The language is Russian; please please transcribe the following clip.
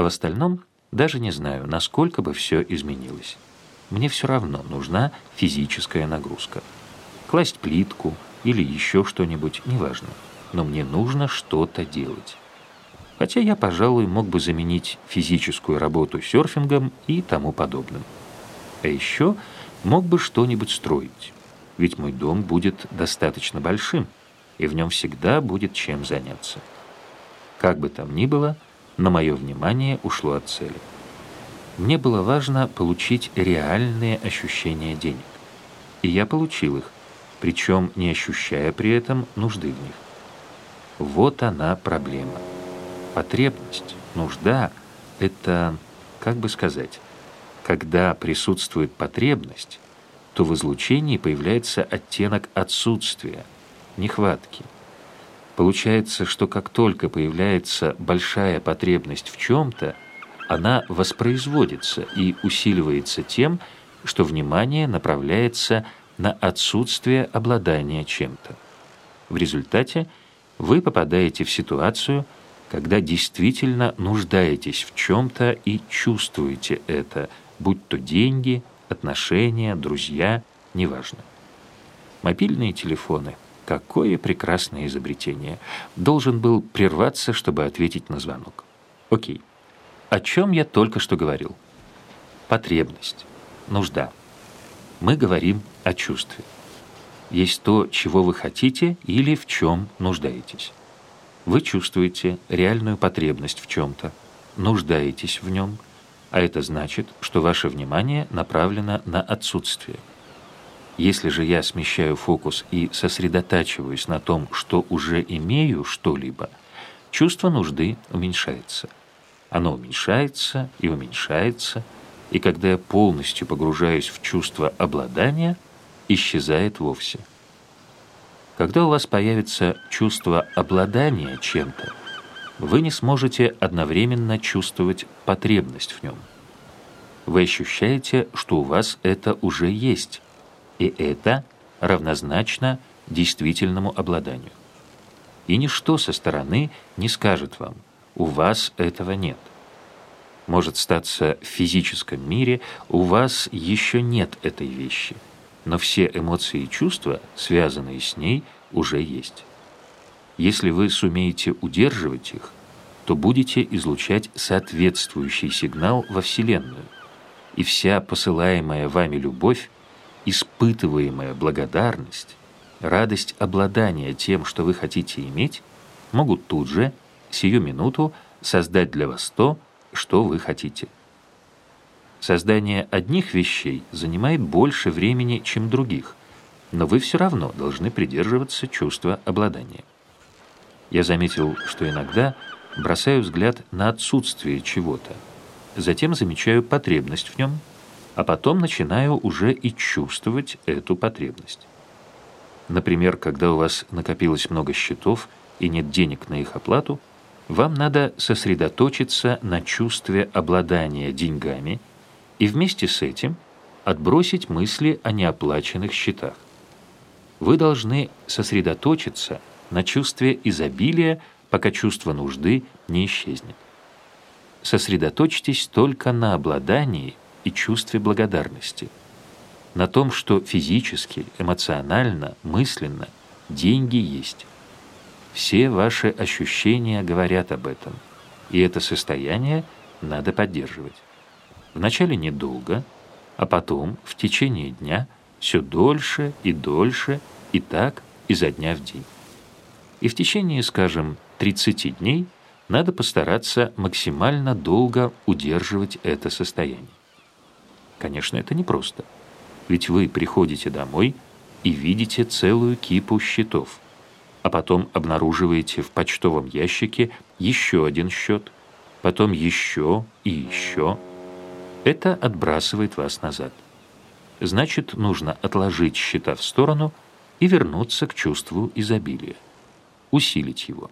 А в остальном даже не знаю, насколько бы все изменилось. Мне все равно нужна физическая нагрузка. Класть плитку или еще что-нибудь, неважно. Но мне нужно что-то делать. Хотя я, пожалуй, мог бы заменить физическую работу серфингом и тому подобным. А еще мог бы что-нибудь строить. Ведь мой дом будет достаточно большим, и в нем всегда будет чем заняться. Как бы там ни было, на мое внимание ушло от цели. Мне было важно получить реальные ощущения денег. И я получил их, причем не ощущая при этом нужды в них. Вот она проблема. Потребность, нужда — это, как бы сказать, когда присутствует потребность, то в излучении появляется оттенок отсутствия, нехватки. Получается, что как только появляется большая потребность в чем-то, она воспроизводится и усиливается тем, что внимание направляется на отсутствие обладания чем-то. В результате вы попадаете в ситуацию, когда действительно нуждаетесь в чем-то и чувствуете это, будь то деньги, отношения, друзья, неважно. Мобильные телефоны – какое прекрасное изобретение. Должен был прерваться, чтобы ответить на звонок. Окей. О чем я только что говорил? Потребность, нужда. Мы говорим о чувстве. Есть то, чего вы хотите или в чем нуждаетесь. Вы чувствуете реальную потребность в чем-то, нуждаетесь в нем, а это значит, что ваше внимание направлено на отсутствие. Если же я смещаю фокус и сосредотачиваюсь на том, что уже имею что-либо, чувство нужды уменьшается. Оно уменьшается и уменьшается, и когда я полностью погружаюсь в чувство обладания, исчезает вовсе. Когда у вас появится чувство обладания чем-то, вы не сможете одновременно чувствовать потребность в нем. Вы ощущаете, что у вас это уже есть, и это равнозначно действительному обладанию. И ничто со стороны не скажет вам, у вас этого нет. Может статься в физическом мире, у вас еще нет этой вещи – но все эмоции и чувства, связанные с ней, уже есть. Если вы сумеете удерживать их, то будете излучать соответствующий сигнал во Вселенную, и вся посылаемая вами любовь, испытываемая благодарность, радость обладания тем, что вы хотите иметь, могут тут же, сию минуту, создать для вас то, что вы хотите. Создание одних вещей занимает больше времени, чем других, но вы все равно должны придерживаться чувства обладания. Я заметил, что иногда бросаю взгляд на отсутствие чего-то, затем замечаю потребность в нем, а потом начинаю уже и чувствовать эту потребность. Например, когда у вас накопилось много счетов и нет денег на их оплату, вам надо сосредоточиться на чувстве обладания деньгами – и вместе с этим отбросить мысли о неоплаченных счетах. Вы должны сосредоточиться на чувстве изобилия, пока чувство нужды не исчезнет. Сосредоточьтесь только на обладании и чувстве благодарности, на том, что физически, эмоционально, мысленно деньги есть. Все ваши ощущения говорят об этом, и это состояние надо поддерживать. Вначале недолго, а потом, в течение дня, все дольше и дольше, и так изо дня в день. И в течение, скажем, 30 дней надо постараться максимально долго удерживать это состояние. Конечно, это непросто, ведь вы приходите домой и видите целую кипу счетов, а потом обнаруживаете в почтовом ящике еще один счет, потом еще и еще – это отбрасывает вас назад. Значит, нужно отложить счета в сторону и вернуться к чувству изобилия, усилить его.